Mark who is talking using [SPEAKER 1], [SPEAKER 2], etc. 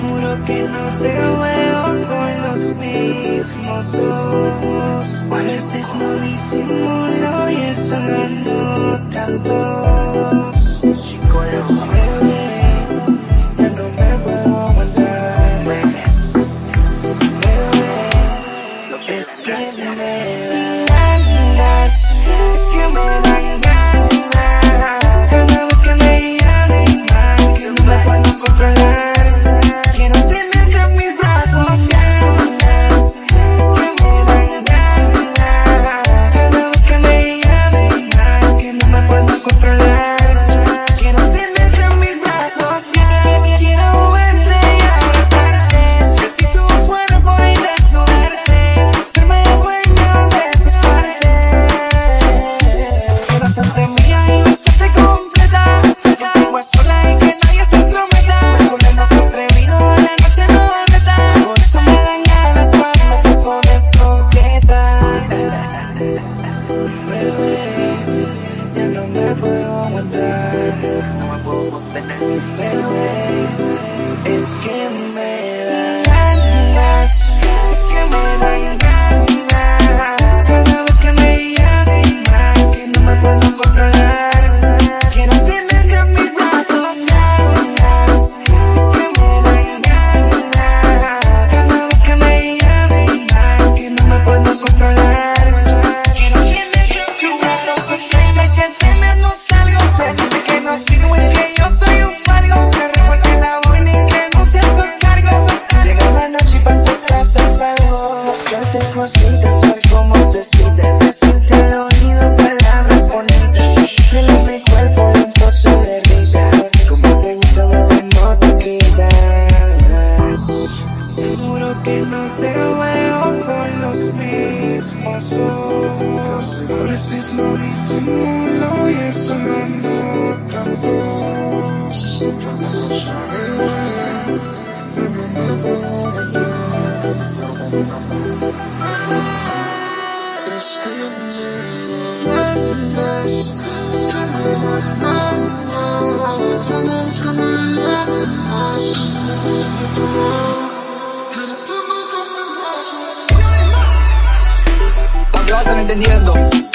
[SPEAKER 1] Juro que no te veo con los mismos ojos. A veces no disimulo y eso no tanto. Hacerte cositas, ver cómo desquites Decirte al oído palabras bonitas. Llenas mi cuerpo, un se derrita. Como te gusta, bebé, no te quitas. Seguro que no te veo con los mismos ojos. A veces lo disimulo y eso no notamos Pero bueno, no me voy
[SPEAKER 2] a cuando vas entendiendo